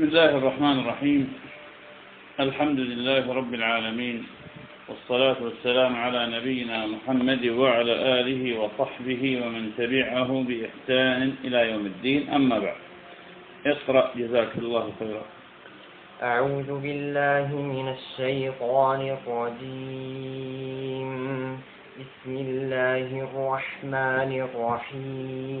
بسم الله الرحمن الرحيم. الحمد لله رب العالمين والصلاة والسلام على نبينا محمد وعلى آله وصحبه ومن تبعه بإحسان إلى يوم الدين. أما بعد اقرأ جزاك الله خيرا. أعوذ بالله من الشيطان الرجيم. بسم الله الرحمن الرحيم.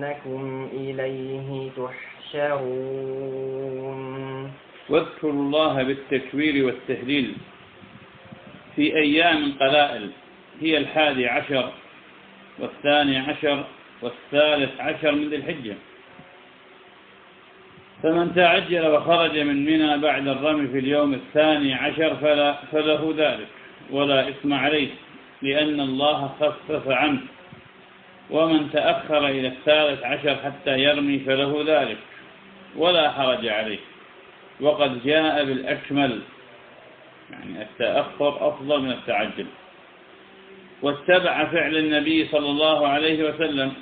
أنكم إليه تحشرون. واذكروا الله بالتكبير والتهليل في أيام قلائل. هي الحادي عشر والثاني عشر والثالث عشر من ذي الحجة. فمن تعجل وخرج من منى بعد الرمي في اليوم الثاني عشر فلا فله ذلك ولا إثم عليه لأن الله خفف عنه. ومن تأخر إلى الثالث عشر حتى يرمي فله ذلك ولا حرج عليه. وقد جاء بالأكمل يعني التأخر أفضل من التعجل. واتبع فعل النبي صلى الله عليه وسلم.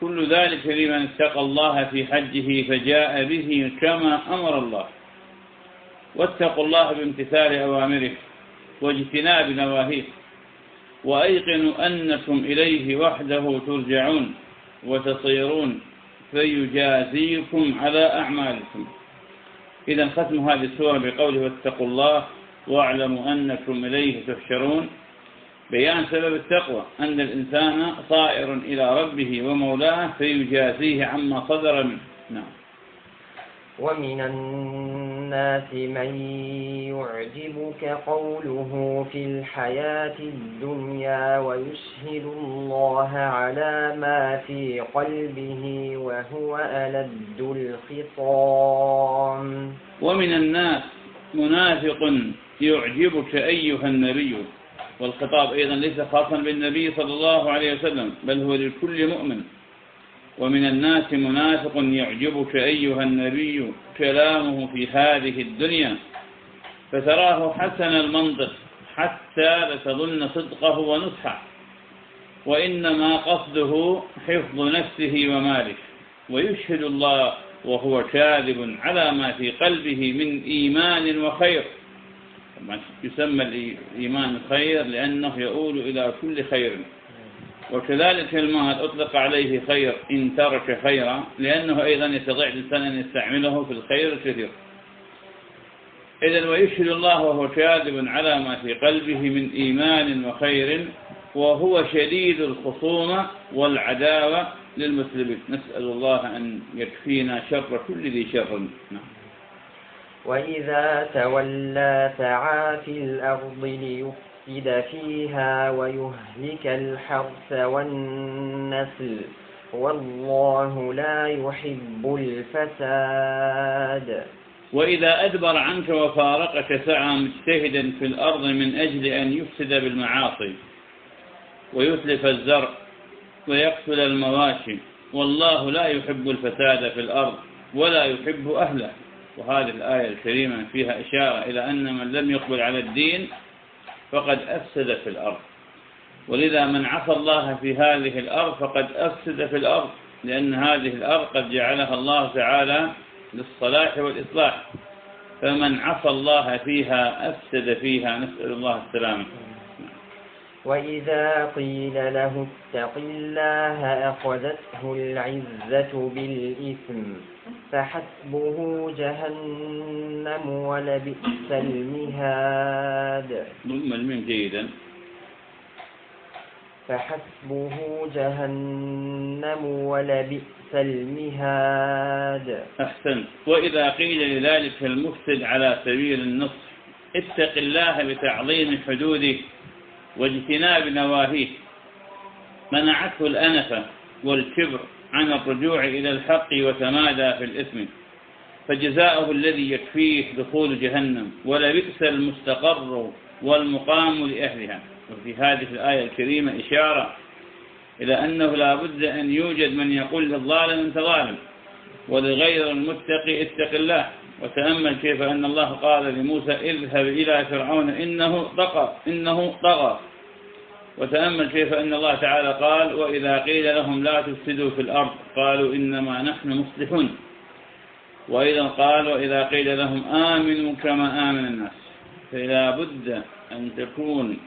كل ذلك لمن اتقى الله في حجه فجاء به كما أمر الله. واتقوا الله بامتثال أوامره واجتناب نواهيه. وأيقنوا أنكم إليه وحده ترجعون وتصيرون فيجازيكم على أعمالكم. إذا ختم هذه السورة بقوله واتقوا الله واعلموا أنكم إليه تحشرون. بيان سبب التقوى أن الإنسان صائر إلى ربه ومولاه فيجازيه عما صدر منه. نعم. ومن من يعجبك قوله في الحياة الدنيا ويشهد الله على ما في قلبه وهو ألد الخصام. ومن الناس منافق يعجبك أيها النبي والخطاب أيضا ليس خاصا بالنبي صلى الله عليه وسلم بل هو لكل مؤمن. ومن الناس منافق يعجبك أيها النبي كلامه في هذه الدنيا فتراه حسن المنطق حتى لتظن صدقه ونصحه وإنما قصده حفظ نفسه وماله ويشهد الله وهو كاذب على ما في قلبه من إيمان وخير. يسمى الإيمان خير لأنه يؤول إلى كل خير. وكذلك المال أطلق عليه خير إن ترك خيرا لأنه أيضا يستطيع الإنسان أن يستعمله في الخير الكثير. إذا ويشهد الله وهو كاذب على ما في قلبه من إيمان وخير وهو شديد الخصومة والعداوة للمسلمين. نسأل الله أن يكفينا شر كل ذي شر. نعم. وإذا تولى سعى في الأرض ليفسد فيها ويهلك الحرث والنسل. والله لا يحب الفساد. وإذا أدبر عنك وفارقك سعى مجتهدا في الأرض من أجل أن يفسد بالمعاصي ويتلف الزرع ويقتل المواشي. والله لا يحب الفساد في الأرض ولا يحب أهله. وهذه الآية الكريمة فيها إشارة إلى أن من لم يقبل على الدين فقد أفسد في الأرض. ولذا من عصى الله في هذه الأرض فقد أفسد في الأرض لأن هذه الأرض قد جعلها الله تعالى للصلاح والإصلاح. فمن عصى الله فيها أفسد فيها. نسأل الله السلامة. وإذا قيل له اتق الله أخذته العزة بالإثم. فحسبه جهنم ولبئس المهاد. ضم الميم جيدا. فحسبه جهنم ولبئس المهاد. أحسنت وإذا قيل لذلك المفسد على سبيل النصح اتق الله بتعظيم حدوده واجتناب نواهيه. منعته الأنفة والكبر. عن الرجوع إلى الحق وتمادى في الإثم فجزاؤه الذي يكفيه دخول جهنم ولبئس المستقر والمقام لأهلها. وفي هذه الآية الكريمة إشارة إلى أنه لا بد أن يوجد من يقول للظالم أنت ظالم ولغير المتقي اتق الله. وتأمل كيف أن الله قال لموسى اذهب إلى فرعون إنه طغى إنه طغى. وتأمل كيف أن الله تعالى قال وإذا قيل لهم لا تفسدوا في الأرض قالوا إنما نحن مصلحون. وإذا قال وإذا قيل لهم آمنوا كما آمن الناس. فلا بد أن تكون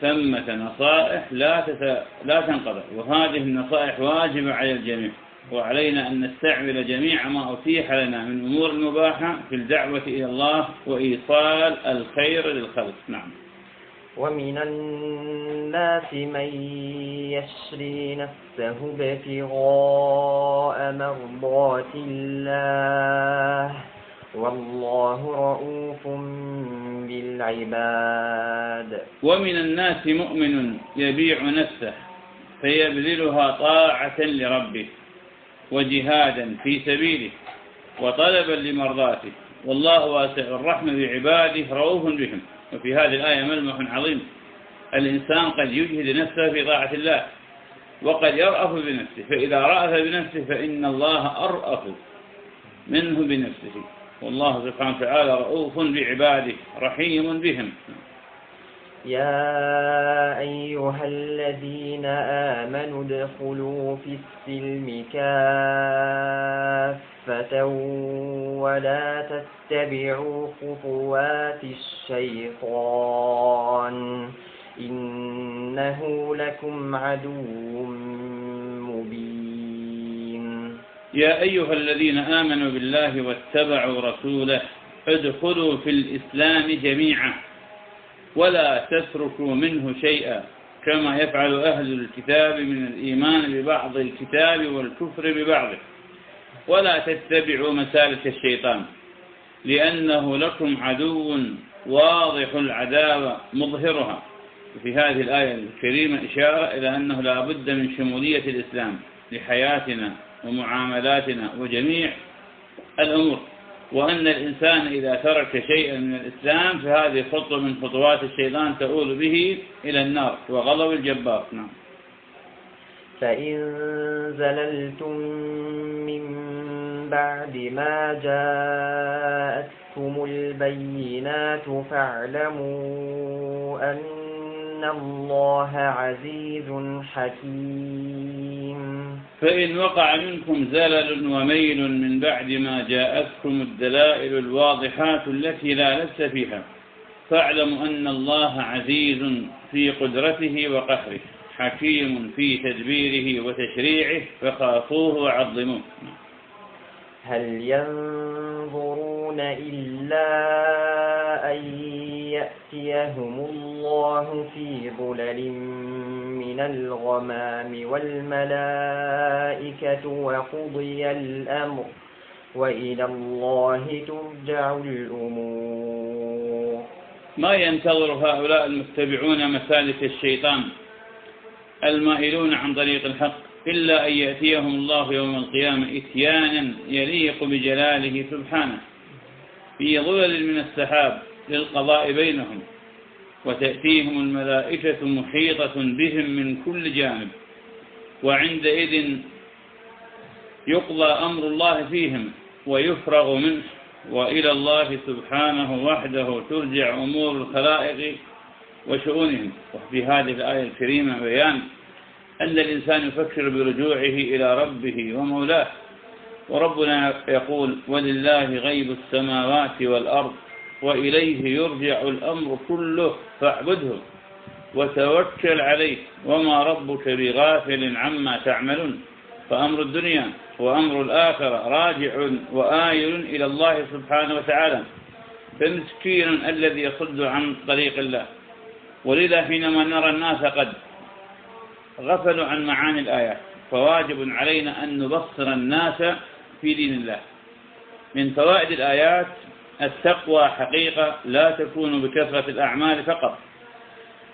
ثمة نصائح لا تت... لا تنقضى. وهذه النصائح واجبة على الجميع. وعلينا أن نستعمل جميع ما أتيح لنا من أمور المباحة في الدعوة إلى الله وإيصال الخير للخلق. نعم. ومن الناس من يشري نفسه ابتغاء مرضات الله والله رؤوف بالعباد. ومن الناس مؤمن يبيع نفسه فيبذلها طاعة لربه وجهادا في سبيله وطلبا لمرضاته. والله واسع الرحمة بعباده رؤوف بهم. وفي هذه الآية ملمح عظيم. الإنسان قد يجهد نفسه في طاعة الله وقد يرأف بنفسه. فإذا رأف بنفسه فإن الله أرأف منه بنفسه. والله سبحانه وتعالى رؤوف بعباده رحيم بهم. يا أيها الذين آمنوا ادخلوا في السلم كافة ولا تتبعوا خطوات الشيطان إنه لكم عدو مبين. يا أيها الذين آمنوا بالله واتبعوا رسوله ادخلوا في الإسلام جميعا. ولا تتركوا منه شيئا كما يفعل أهل الكتاب من الإيمان ببعض الكتاب والكفر ببعضه. ولا تتبعوا مسالك الشيطان لأنه لكم عدو واضح العداوة مظهرها. في هذه الآية الكريمة إشارة إلى أنه لا بد من شمولية الإسلام لحياتنا ومعاملاتنا وجميع الأمور. وأن الإنسان إذا ترك شيئا من الإسلام فهذه خطوة من خطوات الشيطان تؤول به إلى النار وغضب الجبار. نعم. فإن زللتم من بعد ما جاءتكم البينات فاعلموا أن الله عزيز حكيم فإن وقع منكم زلل وميل من بعد ما جاءتكم الدلائل الواضحات التي لا لس فيها فاعلموا أن الله عزيز في قدرته وقهره حكيم في تدبيره وتشريعه فخافوه وعظموه. هل ينظرون إلا أن يأتيهم الله في ظلل من الغمام والملائكة وقضي الأمر وإلى الله ترجع الأمور. ما ينتظر هؤلاء المتبعون مسالك الشيطان المائلون عن طريق الحق إلا أن يأتيهم الله يوم القيامة إتيانا يليق بجلاله سبحانه. في ظلل من السحاب للقضاء بينهم وتأتيهم الملائكة محيطة بهم من كل جانب وعندئذ يقضى أمر الله فيهم ويفرغ منه وإلى الله سبحانه وحده ترجع أمور الخلائق وشؤونهم. وفي هذه الآية الكريمة بيان أن الإنسان يفكر برجوعه إلى ربه ومولاه وربنا يقول ولله غيب السماوات والأرض وإليه يرجع الأمر كله فاعبده وتوكل عليه وما ربك بغافل عما تعملون فأمر الدنيا وأمر الآخرة راجع وآيل إلى الله سبحانه وتعالى فمسكين الذي يصد عن طريق الله ولذا حينما نرى الناس قد غفلوا عن معاني الآيات فواجب علينا أن نبصر الناس في دين الله من فوائد الآيات التقوى حقيقة لا تكون بكثرة الأعمال فقط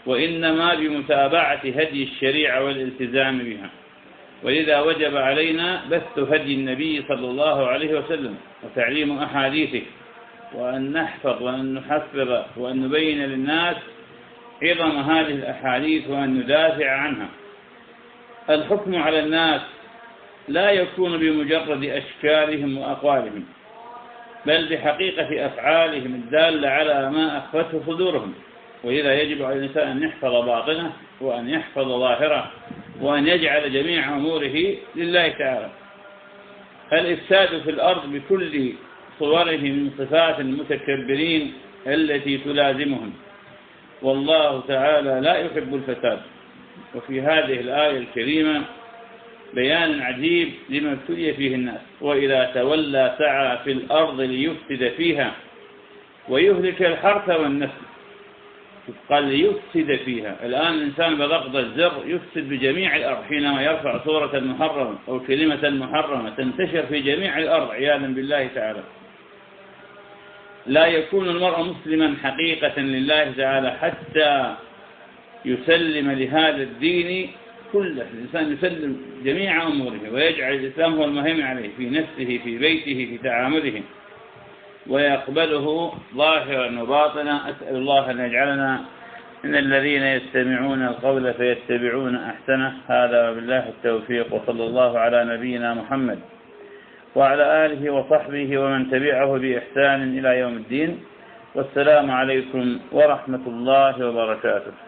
وإنما بمتابعة هدي الشريعة والالتزام بها. ولذا وجب علينا بث هدي النبي صلى الله عليه وسلم وتعليم أحاديثه وأن نحفظ وأن نحفظ وأن نبين للناس عظم هذه الأحاديث وأن ندافع عنها. الحكم على الناس لا يكون بمجرد أشكالهم وأقوالهم. بل بحقيقة أفعالهم الدالة على ما أخفته صدورهم. ولذا يجب على الإنسان أن يحفظ باطنه وأن يحفظ ظاهره وأن يجعل جميع أموره لله تعالى. الإفساد في الأرض بكل صوره من صفات المتكبرين التي تلازمهم. والله تعالى لا يحب الفساد. وفي هذه الآية الكريمة بيان عجيب لما ابتلي فيه الناس. وإذا تولى سعى في الأرض ليفسد فيها ويهلك الحرث والنسل. قال ليفسد فيها. الآن الإنسان بضغط الزر يفسد بجميع الأرض حينما يرفع صورة محرمة أو كلمة محرمة تنتشر في جميع الأرض عياذا بالله تعالى. لا يكون المرء مسلما حقيقة لله تعالى حتى يسلم لهذا الدين كله. الإنسان يسلم جميع أموره ويجعل الإسلام هو المهم عليه في نفسه في بيته في تعامله. ويقبله ظاهرا وباطنا. أسأل الله أن يجعلنا من الذين يستمعون القول فيتبعون أحسنه. هذا وبالله التوفيق وصلى الله على نبينا محمد وعلى آله وصحبه ومن تبعه بإحسان إلى يوم الدين. والسلام عليكم ورحمة الله وبركاته.